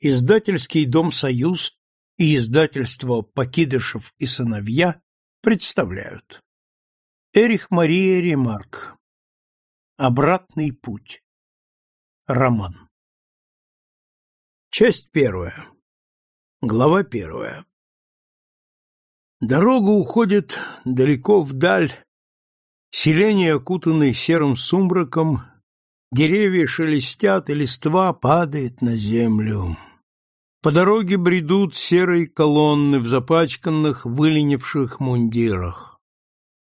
Издательский дом «Союз» и издательство «Покидышев и сыновья» представляют. Эрих Мария Ремарк. Обратный путь. Роман. Часть первая. Глава первая. Дорога уходит далеко вдаль, селение, окутанное серым сумраком, деревья шелестят, и листва падает на землю. По дороге бредут серые колонны в запачканных, выленивших мундирах.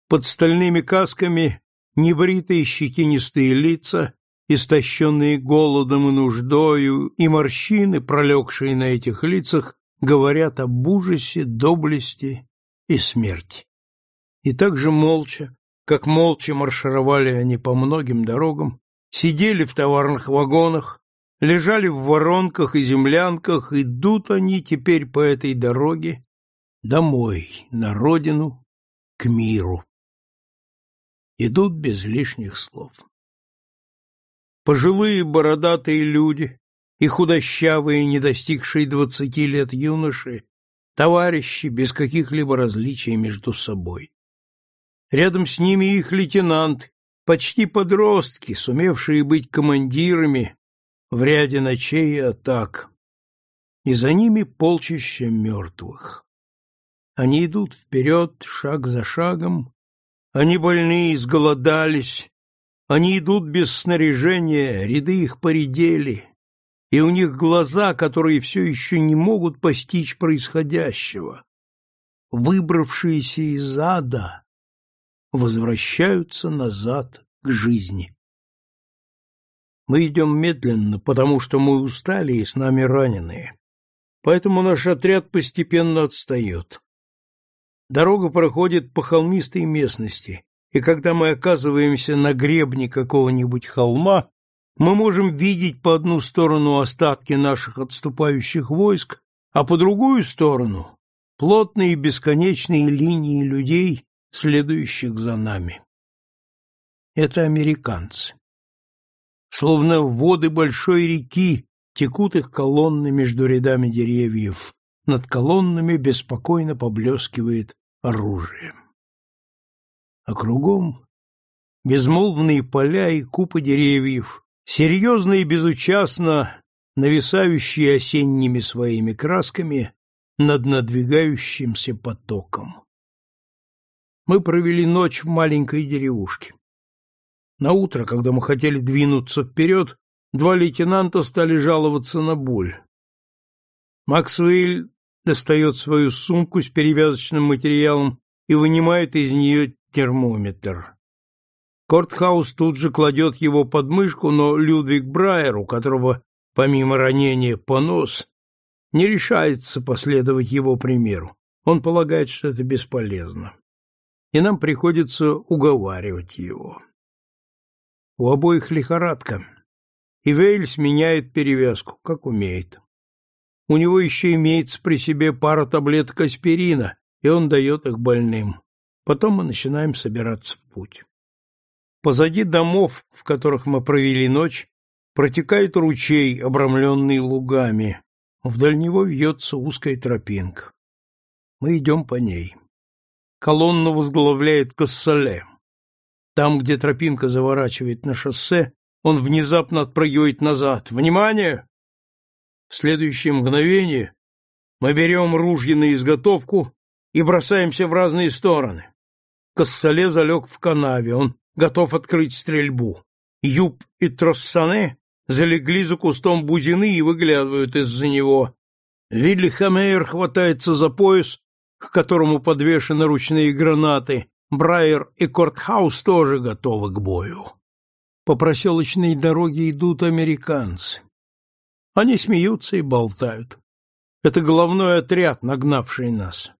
Под стальными касками небритые щетинистые лица, истощенные голодом и нуждою, и морщины, пролегшие на этих лицах, говорят об ужасе, доблести и смерти. И так же молча, как молча маршировали они по многим дорогам, сидели в товарных вагонах, лежали в воронках и землянках, идут они теперь по этой дороге домой, на родину, к миру. Идут без лишних слов. Пожилые бородатые люди и худощавые, не достигшие двадцати лет юноши, товарищи без каких-либо различий между собой. Рядом с ними их лейтенант, почти подростки, сумевшие быть командирами в ряде ночей и атак, и за ними полчища мертвых. Они идут вперед, шаг за шагом, они больные, изголодались, они идут без снаряжения, ряды их поредели, и у них глаза, которые все еще не могут постичь происходящего. Выбравшиеся из ада возвращаются назад к жизни. Мы идем медленно, потому что мы устали и с нами раненые. Поэтому наш отряд постепенно отстает. Дорога проходит по холмистой местности, и когда мы оказываемся на гребне какого-нибудь холма, мы можем видеть по одну сторону остатки наших отступающих войск, а по другую сторону — плотные бесконечные линии людей, следующих за нами. Это американцы. Словно воды большой реки текут их колонны между рядами деревьев. Над колоннами беспокойно поблескивает оружие. А кругом безмолвные поля и купы деревьев, серьезно и безучастно нависающие осенними своими красками над надвигающимся потоком. Мы провели ночь в маленькой деревушке. На утро, когда мы хотели двинуться вперед, два лейтенанта стали жаловаться на боль. Максвелл достает свою сумку с перевязочным материалом и вынимает из нее термометр. Кортхаус тут же кладет его под мышку, но Людвиг Брайер, у которого помимо ранения понос, не решается последовать его примеру. Он полагает, что это бесполезно. И нам приходится уговаривать его. У обоих лихорадка, и Вейльс меняет перевязку, как умеет. У него еще имеется при себе пара таблеток аспирина, и он дает их больным. Потом мы начинаем собираться в путь. Позади домов, в которых мы провели ночь, протекает ручей, обрамленный лугами. Вдаль него вьется узкая тропинка. Мы идем по ней. Колонну возглавляет Кассале. Там, где тропинка заворачивает на шоссе, он внезапно отпрыгивает назад. «Внимание!» В следующее мгновение мы берем ружья на изготовку и бросаемся в разные стороны. Кассале залег в канаве, он готов открыть стрельбу. Юб и Троссане залегли за кустом бузины и выглядывают из-за него. Вилли Хамейер хватается за пояс, к которому подвешены ручные гранаты, Брайер и Кортхаус тоже готовы к бою. По проселочной дороге идут американцы. Они смеются и болтают. Это головной отряд, нагнавший нас.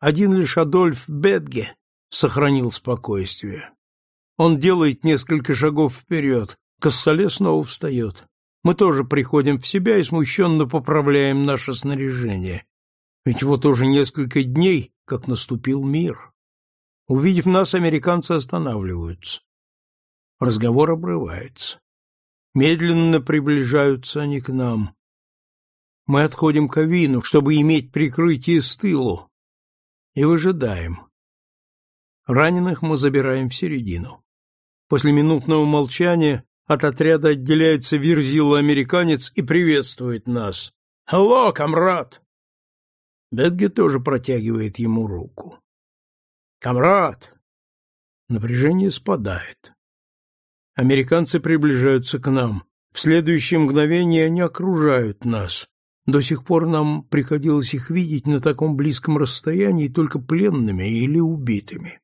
Один лишь Адольф Бетге сохранил спокойствие. Он делает несколько шагов вперед. Кассале снова встает. Мы тоже приходим в себя и смущенно поправляем наше снаряжение. Ведь вот уже несколько дней, как наступил мир. Увидев нас, американцы останавливаются. Разговор обрывается. Медленно приближаются они к нам. Мы отходим к авину, чтобы иметь прикрытие с тылу, и выжидаем. Раненых мы забираем в середину. После минутного молчания от отряда отделяется верзила-американец и приветствует нас. «Алло, комрад!» Бетге тоже протягивает ему руку. «Комрад!» Напряжение спадает. Американцы приближаются к нам. В следующее мгновение они окружают нас. До сих пор нам приходилось их видеть на таком близком расстоянии только пленными или убитыми.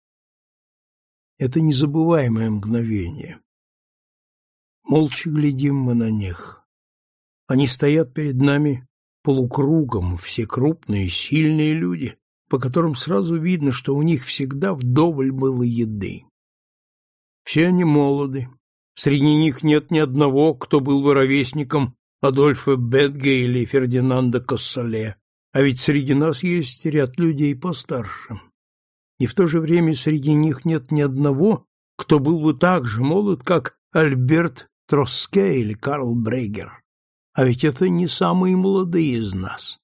Это незабываемое мгновение. Молча глядим мы на них. Они стоят перед нами полукругом, все крупные, сильные люди, по которым сразу видно, что у них всегда вдоволь было еды. Все они молоды. Среди них нет ни одного, кто был бы ровесником Адольфа Бетге или Фердинанда Кассале, а ведь среди нас есть ряд людей постарше и в то же время среди них нет ни одного, кто был бы так же молод, как Альберт Троске или Карл Брейгер. А ведь это не самые молодые из нас.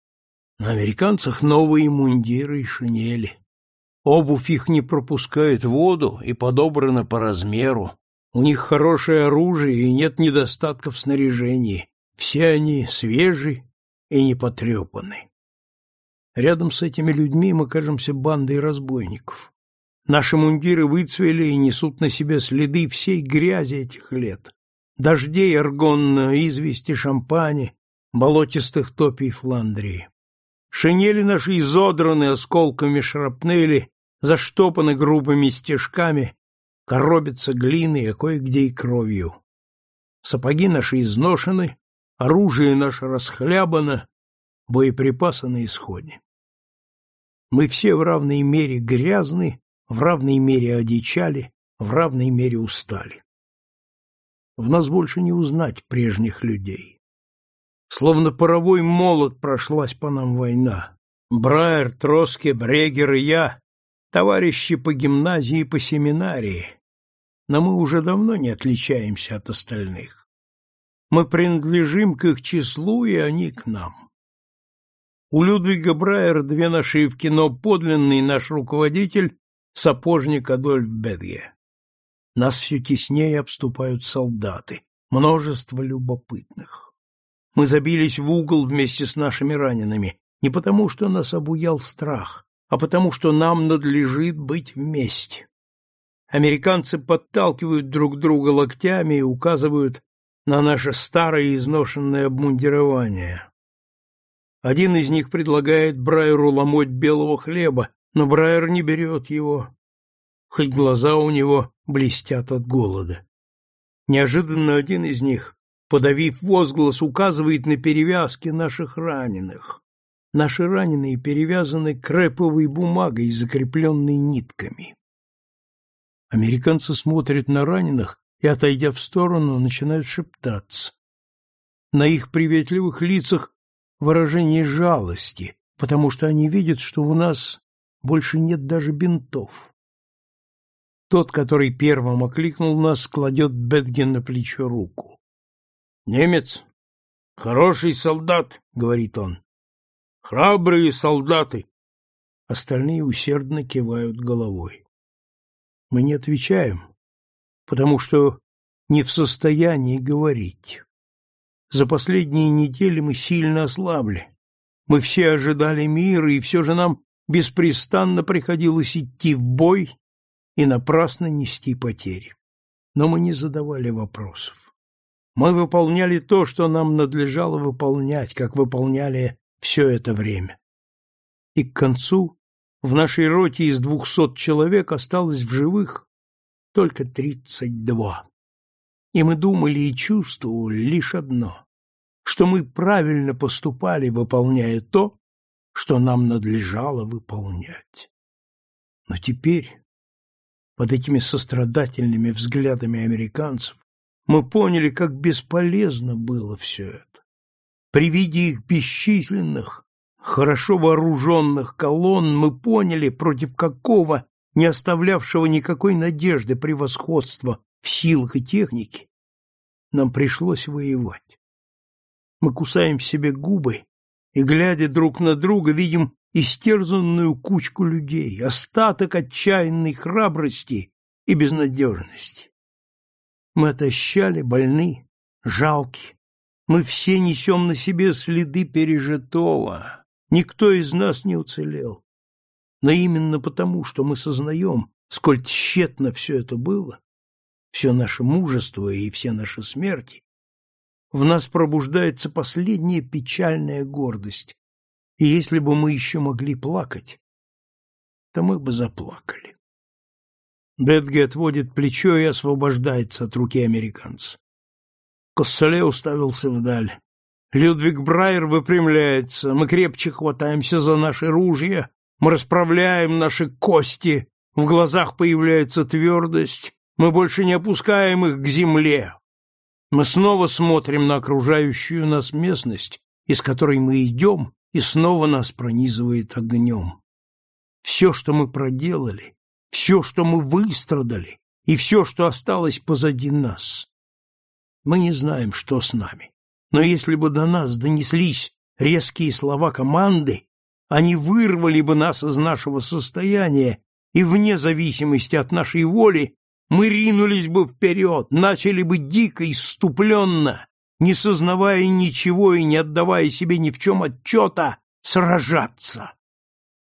На американцах новые мундиры и шинели. Обувь их не пропускает воду и подобрана по размеру. У них хорошее оружие и нет недостатков в снаряжении. Все они свежи и не потрепаны. Рядом с этими людьми мы кажемся бандой разбойников. Наши мундиры выцвели и несут на себе следы всей грязи этих лет. Дождей аргонна, извести шампани, болотистых топий Фландрии. Шинели наши изодраны осколками шрапнели, заштопаны грубыми стежками, коробятся глиной, а кое-где и кровью. Сапоги наши изношены, оружие наше расхлябано, боеприпасы на исходе. Мы все в равной мере грязны, в равной мере одичали, в равной мере устали. В нас больше не узнать прежних людей. Словно паровой молот прошлась по нам война. Брайер, Троски, Брегер и я — товарищи по гимназии и по семинарии, но мы уже давно не отличаемся от остальных. Мы принадлежим к их числу, и они к нам. У Людвига Брайера две нашивки, но подлинный наш руководитель — сапожник Адольф Бедге. Нас все теснее обступают солдаты, множество любопытных. Мы забились в угол вместе с нашими ранеными, не потому что нас обуял страх, а потому что нам надлежит быть вместе. Американцы подталкивают друг друга локтями и указывают на наше старое изношенное обмундирование. Один из них предлагает Брайеру ломоть белого хлеба, но Брайер не берет его, хоть глаза у него блестят от голода. Неожиданно один из них, подавив возглас, указывает на перевязки наших раненых. Наши раненые перевязаны креповой бумагой, закрепленной нитками. Американцы смотрят на раненых и, отойдя в сторону, начинают шептаться. На их приветливых лицах выражение жалости, потому что они видят, что у нас больше нет даже бинтов. Тот, который первым окликнул нас, кладет Бетген на плечо руку. — Немец, хороший солдат, — говорит он. — Храбрые солдаты. Остальные усердно кивают головой. Мы не отвечаем, потому что не в состоянии говорить. За последние недели мы сильно ослабли. Мы все ожидали мира, и все же нам беспрестанно приходилось идти в бой и напрасно нести потери. Но мы не задавали вопросов. Мы выполняли то, что нам надлежало выполнять, как выполняли все это время. И к концу в нашей роте из двухсот человек осталось в живых только тридцать два и мы думали и чувствовали лишь одно, что мы правильно поступали, выполняя то, что нам надлежало выполнять. Но теперь, под этими сострадательными взглядами американцев, мы поняли, как бесполезно было все это. При виде их бесчисленных, хорошо вооруженных колонн мы поняли, против какого, не оставлявшего никакой надежды превосходства в силах и технике, нам пришлось воевать. Мы кусаем себе губы и, глядя друг на друга, видим истерзанную кучку людей, остаток отчаянной храбрости и безнадежности. Мы отощали, больны, жалки. Мы все несем на себе следы пережитого. Никто из нас не уцелел. Но именно потому, что мы сознаем, сколь тщетно все это было, все наше мужество и все наши смерти, в нас пробуждается последняя печальная гордость, и если бы мы еще могли плакать, то мы бы заплакали. Бетге отводит плечо и освобождается от руки американца. Коссоле уставился вдаль. Людвиг Брайер выпрямляется, мы крепче хватаемся за наши ружья, мы расправляем наши кости, в глазах появляется твердость, мы больше не опускаем их к земле, мы снова смотрим на окружающую нас местность, из которой мы идем, и снова нас пронизывает огнем. Все, что мы проделали, все, что мы выстрадали, и все, что осталось позади нас. Мы не знаем, что с нами. Но если бы до нас донеслись резкие слова команды, они вырвали бы нас из нашего состояния, и вне зависимости от нашей воли мы ринулись бы вперед, начали бы дико, иступленно, не сознавая ничего и не отдавая себе ни в чем отчета, сражаться.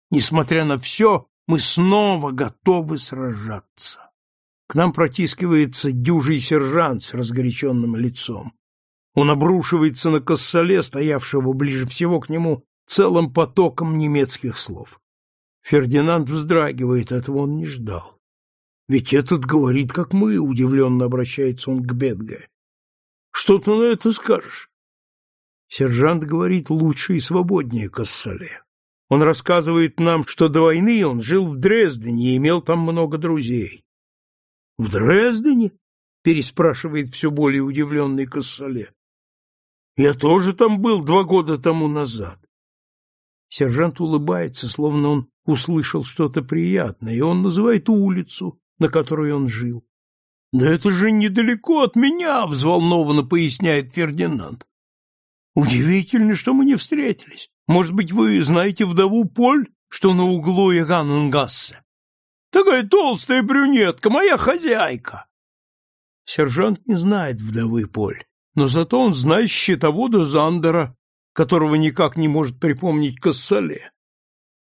Несмотря на все, мы снова готовы сражаться. К нам протискивается дюжий сержант с разгоряченным лицом. Он обрушивается на косоле, стоявшего ближе всего к нему, целым потоком немецких слов. Фердинанд вздрагивает, этого он не ждал. Ведь этот говорит, как мы, удивленно обращается он к Бедге. Что ты на это скажешь? Сержант говорит лучше и свободнее Кассале. Он рассказывает нам, что до войны он жил в Дрездене и имел там много друзей. — В Дрездене? — переспрашивает все более удивленный Кассале. — Я тоже там был два года тому назад. Сержант улыбается, словно он услышал что-то приятное, и он называет улицу, на которой он жил. — Да это же недалеко от меня, — взволнованно поясняет Фердинанд. — Удивительно, что мы не встретились. Может быть, вы знаете вдову Поль, что на углу Яганнгассе? Такая толстая брюнетка, моя хозяйка. Сержант не знает вдовы Поль, но зато он знает счетовода Зандера, которого никак не может припомнить Кассале.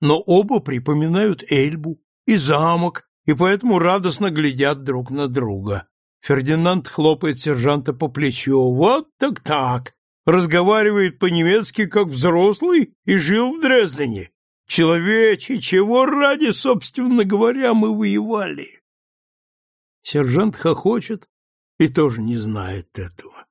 Но оба припоминают Эльбу и замок, и поэтому радостно глядят друг на друга. Фердинанд хлопает сержанта по плечу. Вот так так. Разговаривает по-немецки, как взрослый, и жил в Дрездене. Человече, чего ради, собственно говоря, мы воевали? Сержант хохочет и тоже не знает этого.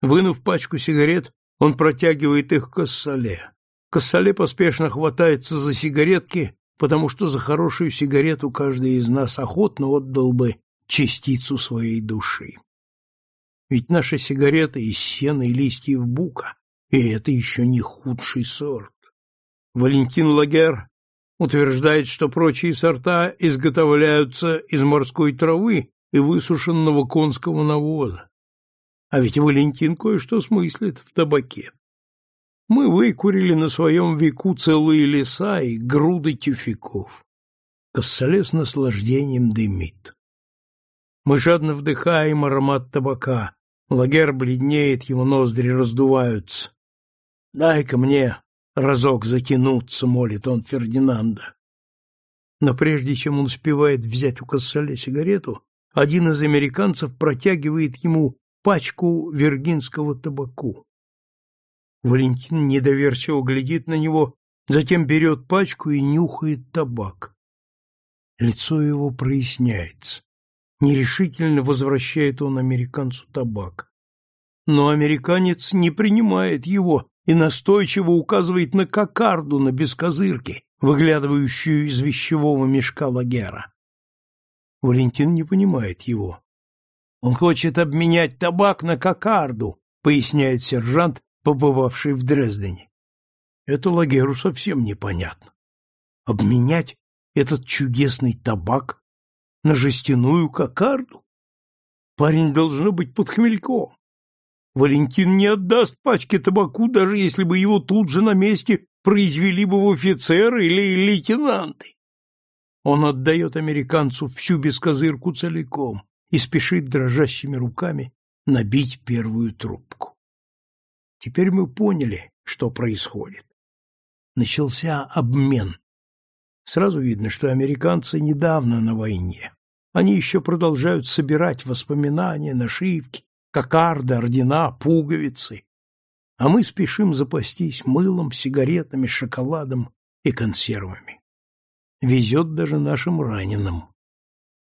Вынув пачку сигарет, он протягивает их Кассале. Кассале поспешно хватается за сигаретки потому что за хорошую сигарету каждый из нас охотно отдал бы частицу своей души. Ведь наша сигарета из сена и листьев бука, и это еще не худший сорт. Валентин Лагер утверждает, что прочие сорта изготовляются из морской травы и высушенного конского навоза. А ведь Валентин кое-что смыслит в табаке. Мы выкурили на своем веку целые леса и груды тюфяков. Кассале с наслаждением дымит. Мы жадно вдыхаем аромат табака. Лагер бледнеет, его ноздри раздуваются. «Дай-ка мне разок затянуться», — молит он Фердинанда. Но прежде чем он успевает взять у Кассале сигарету, один из американцев протягивает ему пачку виргинского табаку. Валентин недоверчиво глядит на него, затем берет пачку и нюхает табак. Лицо его проясняется. Нерешительно возвращает он американцу табак. Но американец не принимает его и настойчиво указывает на кокарду на бескозырке, выглядывающую из вещевого мешка лагера. Валентин не понимает его. Он хочет обменять табак на кокарду, поясняет сержант, побывавший в Дрездене. Это Лагеру совсем непонятно. Обменять этот чудесный табак на жестяную кокарду? Парень должно быть под хмельком. Валентин не отдаст пачки табаку, даже если бы его тут же на месте произвели бы в офицеры или лейтенанты. Он отдает американцу всю бескозырку целиком и спешит дрожащими руками набить первую трубку. Теперь мы поняли, что происходит. Начался обмен. Сразу видно, что американцы недавно на войне. Они еще продолжают собирать воспоминания, нашивки, кокарды, ордена, пуговицы. А мы спешим запастись мылом, сигаретами, шоколадом и консервами. Везет даже нашим раненым.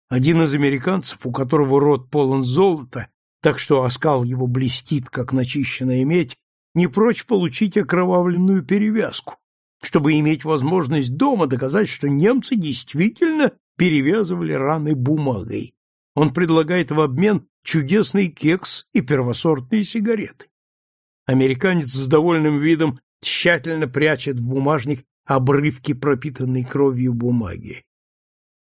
Один из американцев, у которого рот полон золота, так что оскал его блестит, как начищенная медь, не прочь получить окровавленную перевязку, чтобы иметь возможность дома доказать, что немцы действительно перевязывали раны бумагой. Он предлагает в обмен чудесный кекс и первосортные сигареты. Американец с довольным видом тщательно прячет в бумажник обрывки пропитанной кровью бумаги.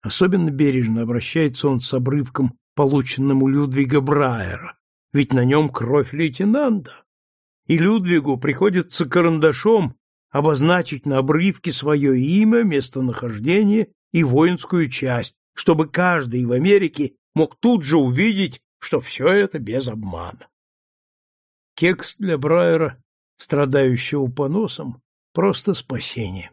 Особенно бережно обращается он с обрывком, полученным у Людвига Брайера, ведь на нем кровь лейтенанта. И Людвигу приходится карандашом обозначить на обрывке свое имя, местонахождение и воинскую часть, чтобы каждый в Америке мог тут же увидеть, что все это без обмана. Кекс для Брайера, страдающего поносом, просто спасение.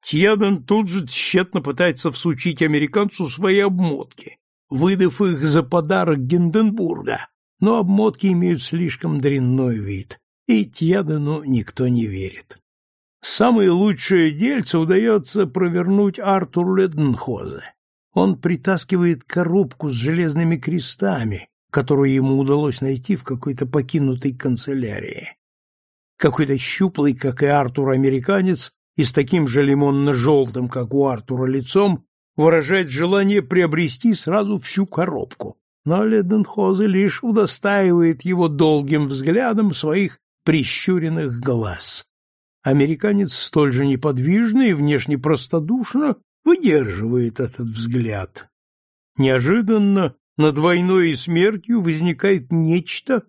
Тьяден тут же тщетно пытается всучить американцу свои обмотки, выдав их за подарок Гинденбурга, но обмотки имеют слишком дрянной вид, и Тьядену никто не верит. Самое лучшее дельце удается провернуть Артуру Леденхозе. Он притаскивает коробку с железными крестами, которую ему удалось найти в какой-то покинутой канцелярии. Какой-то щуплый, как и Артур, американец, и с таким же лимонно-желтым, как у Артура, лицом, выражает желание приобрести сразу всю коробку. Но Леденхозе лишь удостаивает его долгим взглядом своих прищуренных глаз. Американец столь же неподвижно и внешне простодушно выдерживает этот взгляд. Неожиданно над войной и смертью возникает нечто,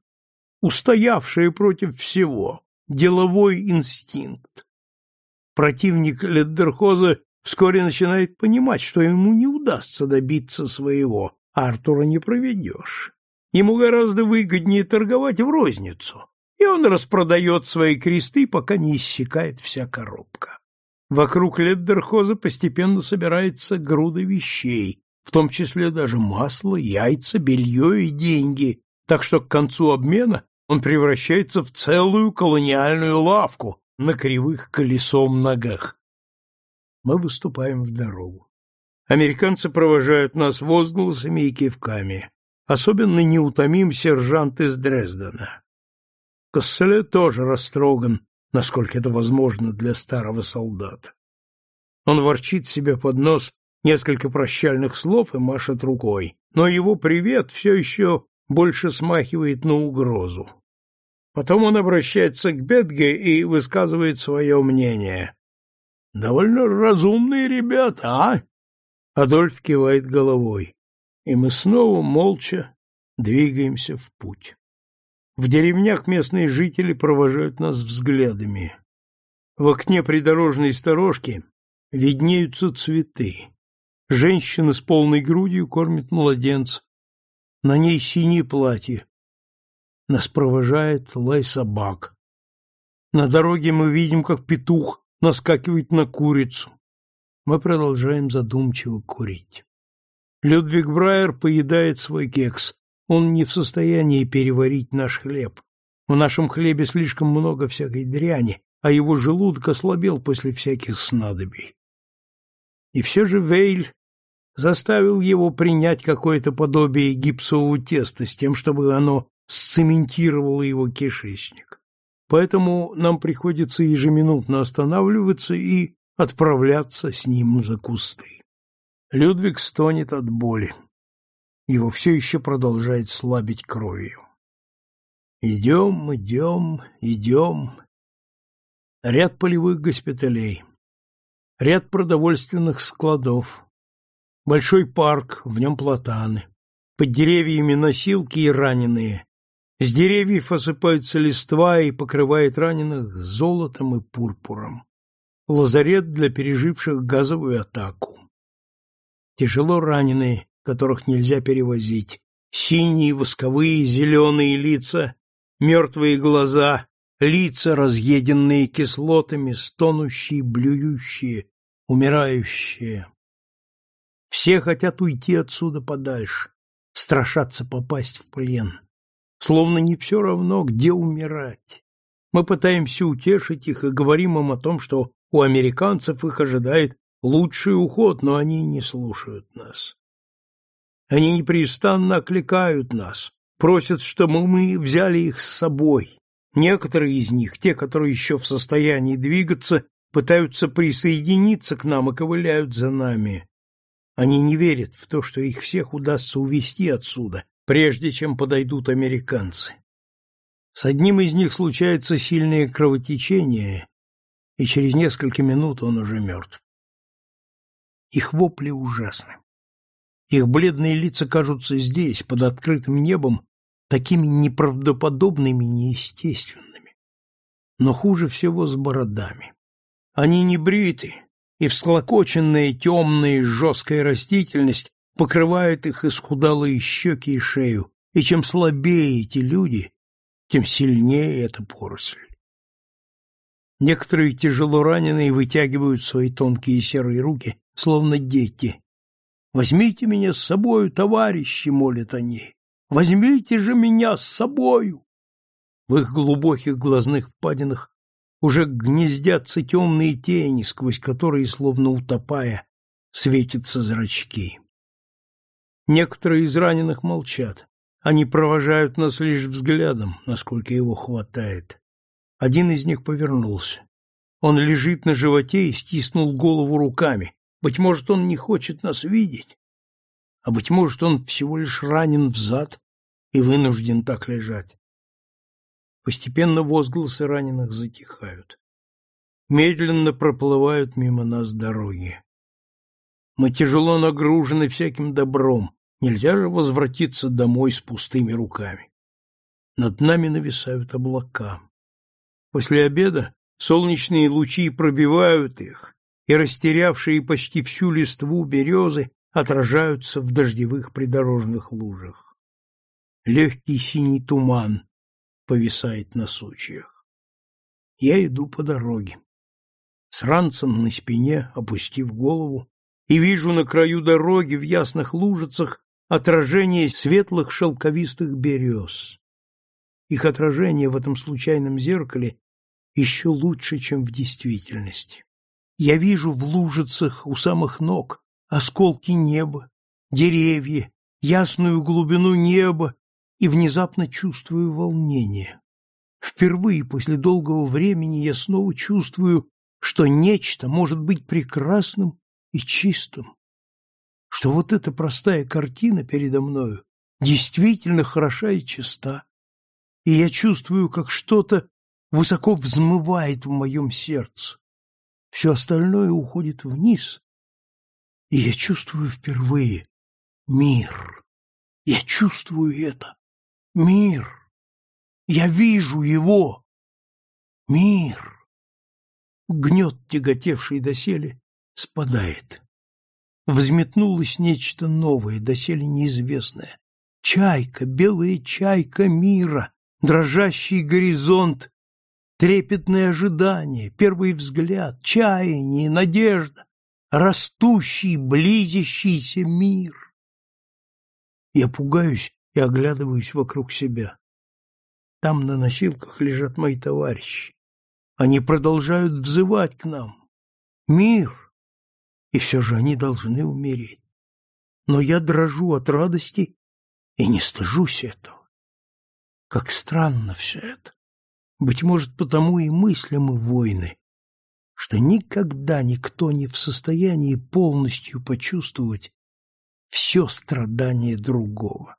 устоявшее против всего, деловой инстинкт. Противник Леддерхоза вскоре начинает понимать, что ему не удастся добиться своего, Артура не проведешь. Ему гораздо выгоднее торговать в розницу, и он распродает свои кресты, пока не иссякает вся коробка. Вокруг Леддерхоза постепенно собирается груда вещей, в том числе даже масло, яйца, белье и деньги, так что к концу обмена он превращается в целую колониальную лавку на кривых колесом ногах. Мы выступаем в дорогу. Американцы провожают нас возгласами и кивками. Особенно неутомим сержант из Дрездена. Косселе тоже растроган, насколько это возможно для старого солдата. Он ворчит себе под нос несколько прощальных слов и машет рукой, но его привет все еще больше смахивает на угрозу. Потом он обращается к Бетге и высказывает свое мнение. «Довольно разумные ребята, а?» Адольф кивает головой, и мы снова молча двигаемся в путь. В деревнях местные жители провожают нас взглядами. В окне придорожной сторожки виднеются цветы. Женщина с полной грудью кормит младенца. На ней синее платье. Нас провожает лай собак. На дороге мы видим, как петух наскакивает на курицу. Мы продолжаем задумчиво курить. Людвиг Брайер поедает свой кекс. Он не в состоянии переварить наш хлеб. В нашем хлебе слишком много всякой дряни, а его желудок ослабел после всяких снадобий. И все же Вейль заставил его принять какое-то подобие гипсового теста с тем, чтобы оно сцементировало его кишечник. Поэтому нам приходится ежеминутно останавливаться и отправляться с ним за кусты. Людвиг стонет от боли. Его все еще продолжает слабить кровью. Идем, идем, идем. Ряд полевых госпиталей. Ряд продовольственных складов большой парк, в нем платаны, под деревьями носилки и раненые, С деревьев осыпается листва и покрывает раненых золотом и пурпуром. Лазарет для переживших газовую атаку. Тяжело раненые, которых нельзя перевозить. Синие, восковые, зеленые лица, мертвые глаза, лица, разъеденные кислотами, стонущие, блюющие, умирающие. Все хотят уйти отсюда подальше, страшатся попасть в плен. Словно не все равно, где умирать. Мы пытаемся утешить их и говорим им о том, что у американцев их ожидает лучший уход, но они не слушают нас. Они непрестанно окликают нас, просят, чтобы мы взяли их с собой. Некоторые из них, те, которые еще в состоянии двигаться, пытаются присоединиться к нам и ковыляют за нами. Они не верят в то, что их всех удастся увести отсюда, прежде чем подойдут американцы. С одним из них случается сильное кровотечение, и через несколько минут он уже мертв. Их вопли ужасны. Их бледные лица кажутся здесь, под открытым небом, такими неправдоподобными, неестественными. Но хуже всего с бородами. Они не бриты, и всклокоченная темная жесткая растительность покрывает их исхудалые щеки и шею, и чем слабее эти люди, тем сильнее эта поросль. Некоторые тяжело раненые вытягивают свои тонкие серые руки, словно дети. «Возьмите меня с собою, товарищи!» — молят они. «Возьмите же меня с собою!» В их глубоких глазных впадинах уже гнездятся темные тени, сквозь которые, словно утопая, светятся зрачки. Некоторые из раненых молчат. Они провожают нас лишь взглядом, насколько его хватает. Один из них повернулся. Он лежит на животе и стиснул голову руками. Быть может, он не хочет нас видеть, а быть может, он всего лишь ранен в зад и вынужден так лежать. Постепенно возгласы раненых затихают. Медленно проплывают мимо нас дороги. Мы тяжело нагружены всяким добром, Нельзя же возвратиться домой с пустыми руками. Над нами нависают облака. После обеда солнечные лучи пробивают их, и растерявшие почти всю листву березы отражаются в дождевых придорожных лужах. Легкий синий туман повисает на сучьях. Я иду по дороге. С ранцем на спине, опустив голову, и вижу на краю дороги в ясных лужицах отражение светлых шелковистых берез. Их отражение в этом случайном зеркале еще лучше, чем в действительности. Я вижу в лужицах у самых ног осколки неба, деревья, ясную глубину неба и внезапно чувствую волнение. Впервые после долгого времени я снова чувствую, что нечто может быть прекрасным и чистым что вот эта простая картина передо мною действительно хороша и чиста, и я чувствую, как что-то высоко взмывает в моем сердце. Все остальное уходит вниз, и я чувствую впервые мир. Я чувствую это. Мир. Я вижу его. Мир. Гнет, тяготевший доселе, спадает взметнулось нечто новое, доселе неизвестное. Чайка, белая чайка мира, дрожащий горизонт, трепетное ожидание, первый взгляд, чаяние, надежда, растущий, близящийся мир. Я пугаюсь и оглядываюсь вокруг себя. Там на носилках лежат мои товарищи. Они продолжают взывать к нам. Мир, и все же они должны умереть. Но я дрожу от радости и не стыжусь этого. Как странно все это. Быть может, потому и мыслям мы войны, что никогда никто не в состоянии полностью почувствовать все страдания другого.